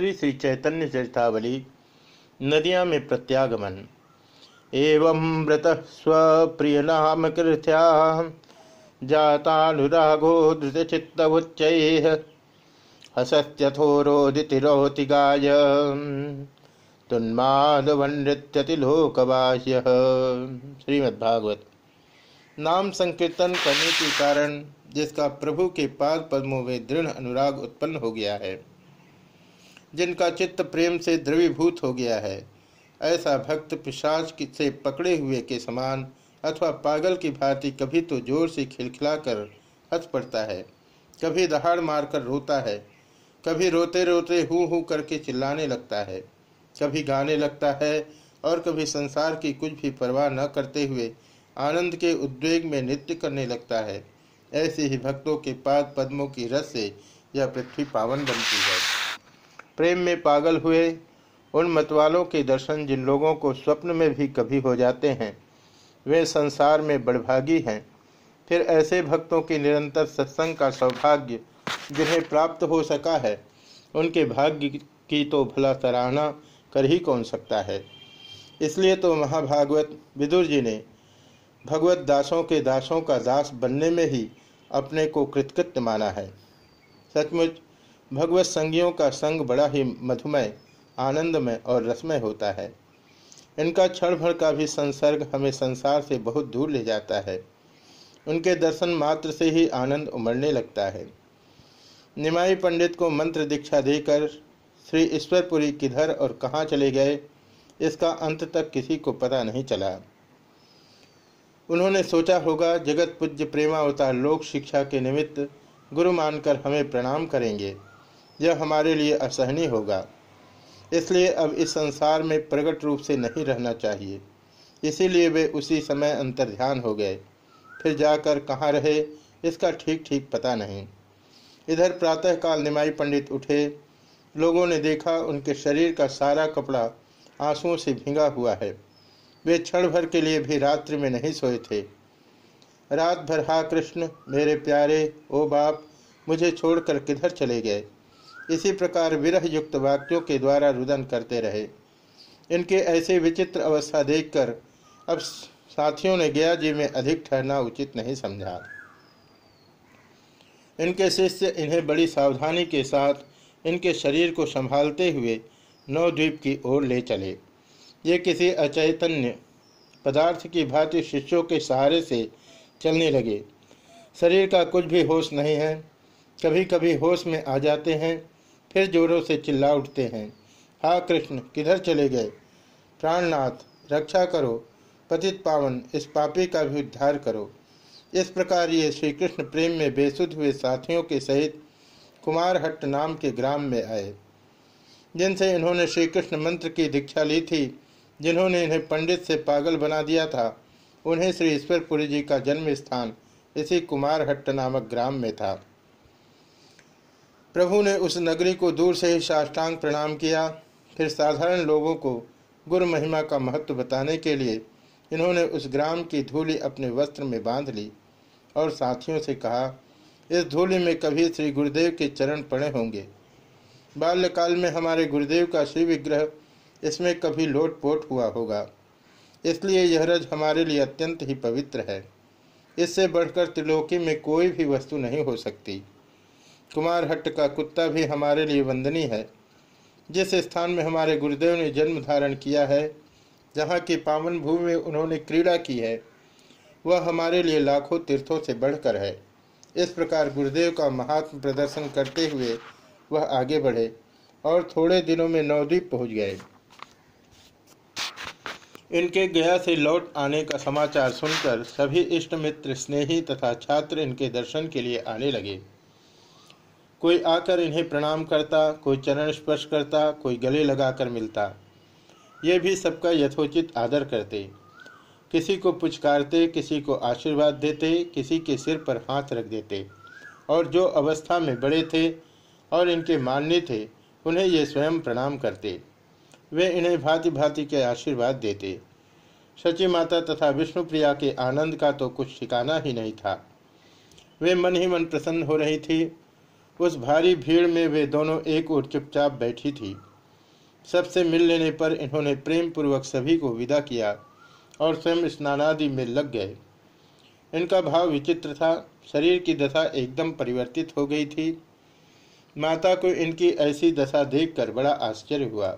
श्री श्री चैतन्य चरितावली, नदिया में प्रत्यागमन। एवं व्रत स्वप्रिय नाम कृथ्या जातानुरागो धृतचित्तवुच्च हसत्यथोरोदितिरोति गाय तुन्मादवनृत्यतिलोकवाह्य। श्रीमद्भागवत। नाम संकीर्तन करने के कारण जिसका प्रभु के पाद पद्मों में दृढ़ अनुराग उत्पन्न हो गया है। जिनका चित्त प्रेम से द्रवीभूत हो गया है। ऐसा भक्त पिशाच से पकड़े हुए के समान अथवा पागल की भांति कभी तो ज़ोर से खिलखिलाकर हंस पड़ता है। कभी दहाड़ मारकर रोता है। कभी रोते रोते हूँ हूँ करके चिल्लाने लगता है। कभी गाने लगता है और कभी संसार की कुछ भी परवाह न करते हुए आनंद के उद्वेग में नृत्य करने लगता है। ऐसे ही भक्तों के पाद पद्मों की रस से यह पृथ्वी पावन बनती है। प्रेम में पागल हुए, उन मतवालों के दर्शन जिन लोगों को स्वप्न में भी कभी हो जाते हैं, वे संसार में बड़भागी हैं। फिर ऐसे भक्तों की निरंतर सत्संग का सौभाग्य जिन्हें प्राप्त हो सका है, उनके भाग्य की तो भला सराहना कर ही कौन सकता है? इसलिए तो महाभागवत विदुर जी ने भगवत दासों के दासों का दास बनने में ही अपने को कृतकृत्य माना है। सचमुच भगवत संगियों का संग बड़ा ही मधुमय, आनंदमय और रसमय होता है। इनका क्षण भर का भी संसर्ग हमें संसार से बहुत दूर ले जाता है। उनके दर्शन मात्र से ही आनंद उमड़ने लगता है। निमाई पंडित को मंत्र दीक्षा देकर श्री ईश्वरपुरी किधर और कहाँ चले गए, इसका अंत तक किसी को पता नहीं चला। उन्होंने सोचा होगा, जगत पूज्य प्रेमावतार लोक शिक्षा के निमित्त गुरु मानकर हमें प्रणाम करेंगे। यह हमारे लिए असहनीय होगा। इसलिए अब इस संसार में प्रकट रूप से नहीं रहना चाहिए। इसीलिए वे उसी समय अंतर ध्यान हो गए। फिर जाकर कहाँ रहे, इसका ठीक ठीक पता नहीं। इधर प्रातःकाल निमाई पंडित उठे। लोगों ने देखा उनके शरीर का सारा कपड़ा आंसुओं से भिंगा हुआ है। वे क्षण भर के लिए भी रात्रि में नहीं सोए थे। रात भर हा कृष्ण, मेरे प्यारे, ओ बाप, मुझे छोड़कर किधर चले गए? इसी प्रकार विरह युक्त वाक्यों के द्वारा रुदन करते रहे। इनके ऐसे विचित्र अवस्था देखकर अब साथियों ने गया जी में अधिक ठहरना उचित नहीं समझा। इनके शिष्य इन्हें बड़ी सावधानी के साथ इनके शरीर को संभालते हुए नवद्वीप की ओर ले चले। ये किसी अचैतन्य पदार्थ की भांति शिष्यों के सहारे से चलने लगे। शरीर का कुछ भी होश नहीं है। कभी कभी होश में आ जाते हैं। फिर जोरों से चिल्ला उठते हैं। हा, कृष्ण, किधर चले गए? प्राणनाथ, रक्षा करो। पतित पावन, इस पापी का भी उद्धार करो। इस प्रकार ये श्री कृष्ण प्रेम में बेसुध हुए साथियों के सहित कुमारहट्ट नाम के ग्राम में आए। जिनसे इन्होंने श्री कृष्ण मंत्र की दीक्षा ली थी, जिन्होंने इन्हें पंडित से पागल बना दिया था, उन्हें श्री ईश्वरपुरी जी का जन्म स्थान इसी कुमारहट्ट नामक ग्राम में था। प्रभु ने उस नगरी को दूर से ही साष्टांग प्रणाम किया। फिर साधारण लोगों को गुरु महिमा का महत्व बताने के लिए इन्होंने उस ग्राम की धूली अपने वस्त्र में बाँध ली और साथियों से कहा, इस धूलि में कभी श्री गुरुदेव के चरण पड़े होंगे। बाल्यकाल में हमारे गुरुदेव का श्री विग्रह इसमें कभी लोटपोट हुआ होगा। इसलिए यह रज हमारे लिए अत्यंत ही पवित्र है। इससे बढ़कर त्रिलोकी में कोई भी वस्तु नहीं हो सकती। कुमार हट्ट का कुत्ता भी हमारे लिए वंदनीय है। जिस स्थान में हमारे गुरुदेव ने जन्म धारण किया है, जहाँ की पावन भूमि में उन्होंने क्रीड़ा की है, वह हमारे लिए लाखों तीर्थों से बढ़कर है। इस प्रकार गुरुदेव का महात्म प्रदर्शन करते हुए वह आगे बढ़े और थोड़े दिनों में नवद्वीप पहुँच गए। इनके गया से लौट आने का समाचार सुनकर सभी इष्ट मित्र स्नेही तथा छात्र इनके दर्शन के लिए आने लगे। कोई आकर इन्हें प्रणाम करता, कोई चरण स्पर्श करता, कोई गले लगाकर मिलता। ये भी सबका यथोचित आदर करते। किसी को पुचकारते, किसी को आशीर्वाद देते, किसी के सिर पर हाथ रख देते। और जो अवस्था में बड़े थे और इनके मान्य थे, उन्हें ये स्वयं प्रणाम करते। वे इन्हें भांति भांति के आशीर्वाद देते। सची माता तथा विष्णुप्रिया के आनंद का तो कुछ ठिकाना ही नहीं था। वे मन ही मन प्रसन्न हो रही थी उस भारी भीड़ में वे दोनों एक ओर चुपचाप बैठी थी। सबसे मिल लेने पर इन्होंने प्रेम पूर्वक सभी को विदा किया और स्वयं स्नानादि में लग गए। इनका भाव विचित्र था, शरीर की दशा एकदम परिवर्तित हो गई थी। माता को इनकी ऐसी दशा देखकर बड़ा आश्चर्य हुआ,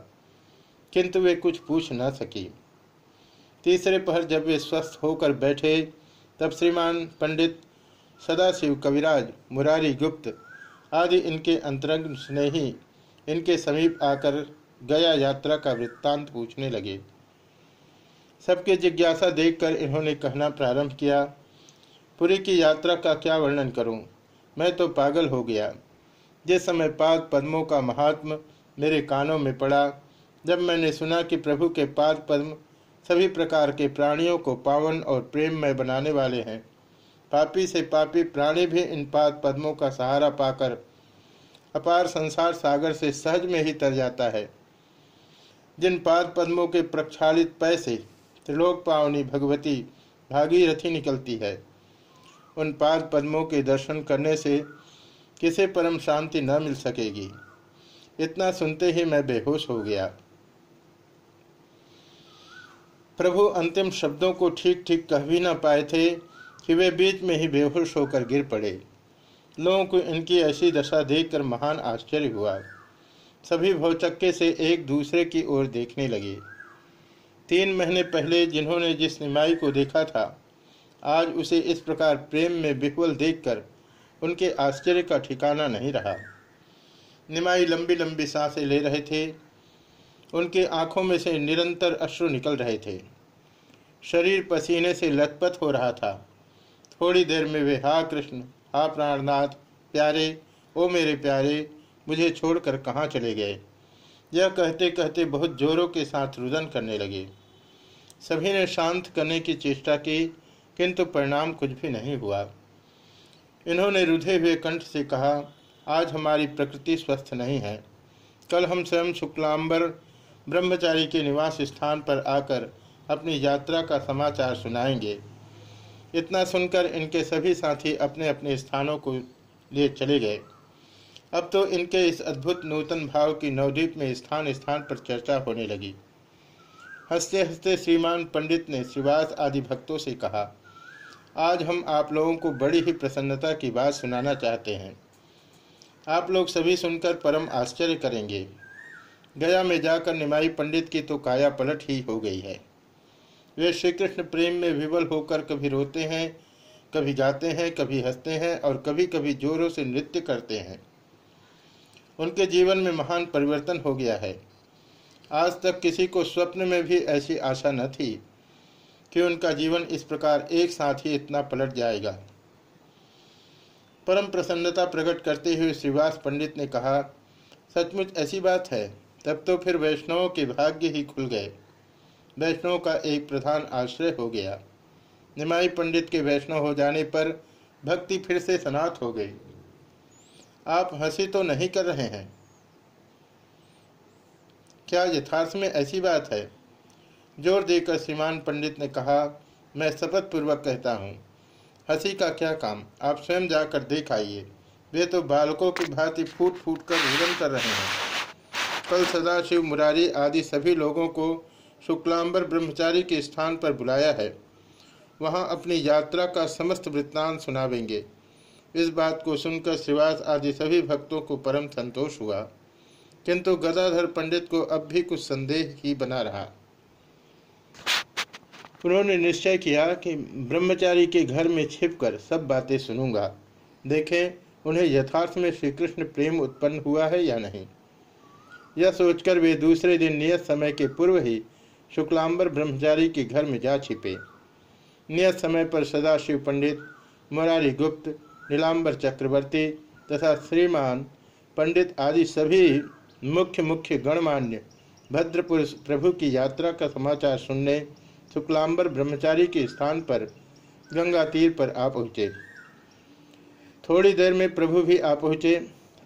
किंतु वे कुछ पूछ न सकी। तीसरे पहर जब वे स्वस्थ होकर बैठे, तब श्रीमान पंडित सदाशिव कविराज मुरारी गुप्त आदि इनके अंतरंग स्नेही इनके समीप आकर गया यात्रा का वृत्तांत पूछने लगे सबके जिज्ञासा देखकर इन्होंने कहना प्रारंभ किया, पुरी की यात्रा का क्या वर्णन करूँ? मैं तो पागल हो गया जिस समय पाद पद्मों का महात्म मेरे कानों में पड़ा, जब मैंने सुना कि प्रभु के पाद पद्म सभी प्रकार के प्राणियों को पावन और प्रेममय बनाने वाले हैं पापी से पापी प्राणी भी इन पाद पद्मों का सहारा पाकर अपार संसार सागर से सहज में ही तर जाता है। जिन पाद पद्मों के प्रक्षालित पैसे त्रिलोक पावनी भगवती भागीरथी निकलती है, उन पाद पद्मों के दर्शन करने से किसे परम शांति न मिल सकेगी? इतना सुनते ही मैं बेहोश हो गया। प्रभु अंतिम शब्दों को ठीक ठीक कह भी ना पाए थे कि वे बीच में ही बेहोश होकर गिर पड़े। लोगों को इनकी ऐसी दशा देखकर महान आश्चर्य हुआ। सभी भौचक्के से एक दूसरे की ओर देखने लगे। तीन महीने पहले जिन्होंने जिस निमाई को देखा था, आज उसे इस प्रकार प्रेम में विह्वल देखकर उनके आश्चर्य का ठिकाना नहीं रहा। निमाई लंबी लंबी साँसें ले रहे थे। उनके आँखों में से निरंतर अश्रु निकल रहे थे। शरीर पसीने से लथपथ हो रहा था। थोड़ी देर में वे, हा कृष्ण, हा प्राणनाथ, प्यारे, ओ मेरे प्यारे, मुझे छोड़कर कहाँ चले गए? यह कहते कहते बहुत जोरों के साथ रुदन करने लगे। सभी ने शांत करने की चेष्टा की, किंतु परिणाम कुछ भी नहीं हुआ। इन्होंने रुधे हुए कंठ से कहा, आज हमारी प्रकृति स्वस्थ नहीं है। कल हम स्वयं शुक्लांबर, ब्रह्मचारी के निवास स्थान पर आकर अपनी यात्रा का समाचार सुनाएँगे। इतना सुनकर इनके सभी साथी अपने अपने स्थानों को लिए चले गए। अब तो इनके इस अद्भुत नूतन भाव की नवद्वीप में स्थान स्थान पर चर्चा होने लगी। हँसते हँसते श्रीमान पंडित ने श्रीवास आदि भक्तों से कहा, आज हम आप लोगों को बड़ी ही प्रसन्नता की बात सुनाना चाहते हैं। आप लोग सभी सुनकर परम आश्चर्य करेंगे। गया में जाकर निमाई पंडित की तो काया पलट ही हो गई है। वे श्री कृष्ण प्रेम में विवल होकर कभी रोते हैं, कभी गाते हैं, कभी हँसते हैं और कभी कभी जोरों से नृत्य करते हैं। उनके जीवन में महान परिवर्तन हो गया है। आज तक किसी को स्वप्न में भी ऐसी आशा न थी कि उनका जीवन इस प्रकार एक साथ ही इतना पलट जाएगा। परम प्रसन्नता प्रकट करते हुए श्रीवास पंडित ने कहा, सचमुच ऐसी बात है, तब तो फिर वैष्णवों के भाग्य ही खुल गए। वैष्णव का एक प्रधान आश्रय हो गया। निमाई पंडित के वैष्णव हो जाने पर भक्ति फिर से सनात हो गई। आप हँसी तो नहीं कर रहे हैं। क्या यथार्थ में ऐसी बात है? ज़ोर देकर श्रीमान पंडित ने कहा, मैं शपथ पूर्वक कहता हूँ, हँसी का क्या काम? आप स्वयं जाकर देख आइए। वे तो बालकों की भांति फूट फूट कर रुदन कर रहे हैं। कल सदाशिव मुरारी आदि सभी लोगों को शुक्लांबर ब्रह्मचारी के स्थान पर बुलाया है। वहाँ अपनी यात्रा का समस्त वृत्तांत सुनावेंगे। इस बात को सुनकर श्रीवास आदि सभी भक्तों को परम संतोष हुआ। किंतु गदाधर पंडित को अब भी कुछ संदेह ही बना रहा। उन्होंने निश्चय किया कि ब्रह्मचारी के घर में छिपकर सब बातें सुनूँगा। देखें, उन्हें यथार्थ में श्री कृष्ण प्रेम उत्पन्न हुआ है या नहीं। यह सोचकर वे दूसरे दिन नियत समय के पूर्व ही शुक्लांबर ब्रह्मचारी के घर में जा छिपे। नियत समय पर सदाशिव पंडित मुरारी गुप्त, नीलांबर चक्रवर्ती तथा श्रीमान पंडित आदि सभी मुख्य मुख्य गणमान्य भद्रपुरुष प्रभु की यात्रा का समाचार सुनने शुक्लांबर ब्रह्मचारी के स्थान पर गंगा तीर पर आ पहुँचे। थोड़ी देर में प्रभु भी आ पहुँचे।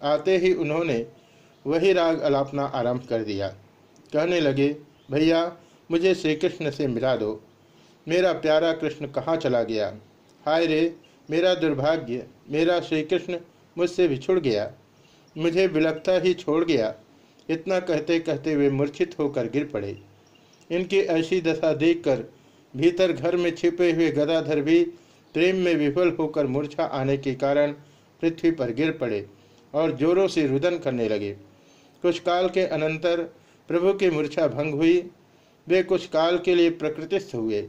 आते ही उन्होंने वही राग अलापना आरंभ कर दिया। कहने लगे, भैया मुझे श्री कृष्ण से मिला दो। मेरा प्यारा कृष्ण कहाँ चला गया? हाय रे, मेरा दुर्भाग्य, मेरा श्री कृष्ण मुझसे बिछुड़ गया। मुझे बिलखता ही छोड़ गया। इतना कहते कहते वे मूर्छित होकर गिर पड़े। इनकी ऐसी दशा देखकर भीतर घर में छिपे हुए गदाधर भी प्रेम में विफल होकर मूर्छा आने के कारण पृथ्वी पर गिर पड़े और जोरों से रुदन करने लगे। कुछ काल के अनंतर प्रभु की मूर्छा भंग हुई। वे कुछ काल के लिए प्रकृतिस्थ हुए,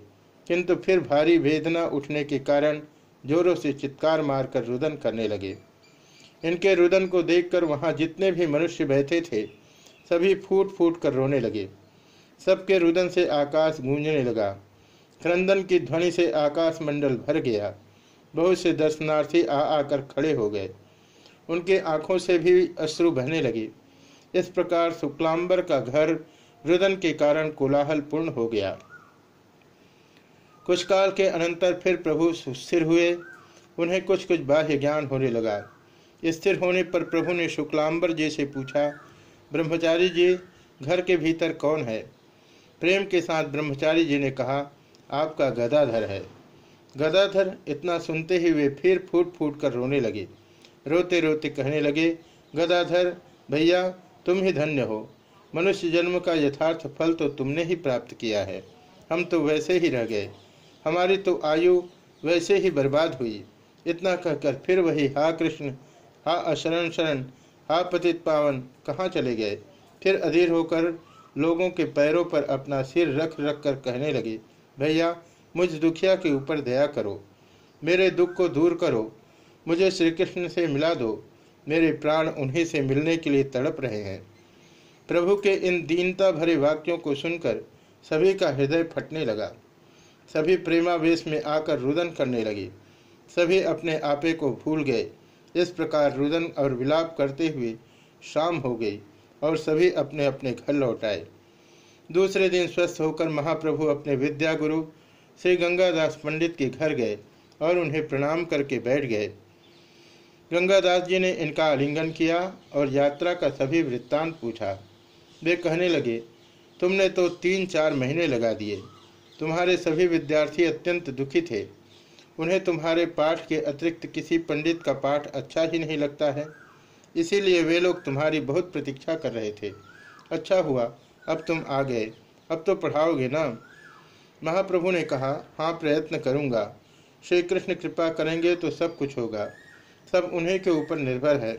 किंतु फिर भारी वेदना उठने के कारण जोरों से चित्कार मारकर रुदन करने लगे। इनके रुदन को देखकर वहाँ जितने भी मनुष्य बैठे थे, सभी फूट फूट कर रोने लगे। सबके रुदन से आकाश गूंजने लगा। क्रंदन की ध्वनि से आकाश मंडल भर गया। बहुत से दर्शनार्थी आ आकर खड़े हो गए। उनके आँखों से भी अश्रु बहने लगे। इस प्रकार शुक्लांबर का घर रुदन के कारण कोलाहल पूर्ण हो गया। कुछ काल के अनंतर फिर प्रभु स्थिर हुए। उन्हें कुछ कुछ बाह्य ज्ञान होने लगा। स्थिर होने पर प्रभु ने शुक्लाम्बर जी से पूछा, ब्रह्मचारी जी, घर के भीतर कौन है? प्रेम के साथ ब्रह्मचारी जी ने कहा, आपका गदाधर है। गदाधर इतना सुनते ही वे फिर फूट फूट कर रोने लगे। रोते रोते कहने लगे, गदाधर, भैया, तुम ही धन्य हो। मनुष्य जन्म का यथार्थ फल तो तुमने ही प्राप्त किया है। हम तो वैसे ही रह गए। हमारी तो आयु वैसे ही बर्बाद हुई। इतना कहकर फिर वही, हा कृष्ण, हा अशरण शरण, हा पतित पावन, कहाँ चले गए? फिर अधीर होकर लोगों के पैरों पर अपना सिर रख रख कर कहने लगे, भैया, मुझ दुखिया के ऊपर दया करो। मेरे दुख को दूर करो। मुझे श्री कृष्ण से मिला दो। मेरे प्राण उन्हीं से मिलने के लिए तड़प रहे हैं। प्रभु के इन दीनता भरे वाक्यों को सुनकर सभी का हृदय फटने लगा। सभी प्रेमावेश में आकर रुदन करने लगे। सभी अपने आपे को भूल गए। इस प्रकार रुदन और विलाप करते हुए शाम हो गई और सभी अपने अपने घर लौट आए। दूसरे दिन स्वस्थ होकर महाप्रभु अपने विद्या गुरु श्री गंगादास पंडित के घर गए और उन्हें प्रणाम करके बैठ गए। गंगादास जी ने इनका आलिंगन किया और यात्रा का सभी वृत्तांत पूछा। वे कहने लगे, तुमने तो तीन चार महीने लगा दिए। तुम्हारे सभी विद्यार्थी अत्यंत दुखी थे। उन्हें तुम्हारे पाठ के अतिरिक्त किसी पंडित का पाठ अच्छा ही नहीं लगता है। इसीलिए वे लोग तुम्हारी बहुत प्रतीक्षा कर रहे थे। अच्छा हुआ, अब तुम आ गए। अब तो पढ़ाओगे ना? महाप्रभु ने कहा हाँ प्रयत्न करूँगा। श्री कृष्ण कृपा करेंगे तो सब कुछ होगा। सब उन्हीं के ऊपर निर्भर है।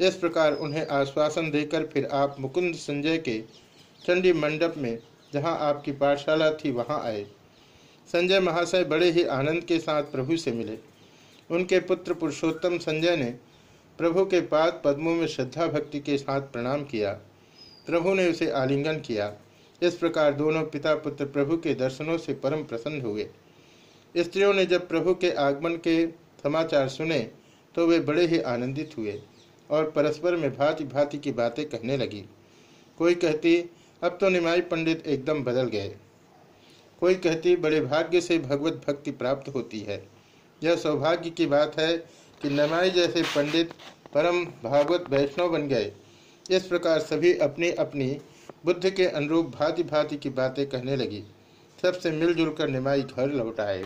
इस प्रकार उन्हें आश्वासन देकर फिर आप मुकुंद संजय के चंडी मंडप में, जहाँ आपकी पाठशाला थी, वहाँ आए। संजय महाशय बड़े ही आनंद के साथ प्रभु से मिले। उनके पुत्र पुरुषोत्तम संजय ने प्रभु के पाद पद्मों में श्रद्धा भक्ति के साथ प्रणाम किया। प्रभु ने उसे आलिंगन किया। इस प्रकार दोनों पिता पुत्र प्रभु के दर्शनों से परम प्रसन्न हुए। स्त्रियों ने जब प्रभु के आगमन के समाचार सुने तो वे बड़े ही आनंदित हुए। और परस्पर में भांति भांति की बातें कहने लगी। कोई कहती, अब तो निमाई पंडित एकदम बदल गए। कोई कहती, बड़े भाग्य से भगवत भक्ति प्राप्त होती है। यह सौभाग्य की बात है कि नमाई जैसे पंडित परम भागवत वैष्णव बन गए। इस प्रकार सभी अपनी अपनी बुद्ध के अनुरूप भांति भांति की बातें कहने लगी। सबसे मिलजुल कर निमाई घर लौट आए।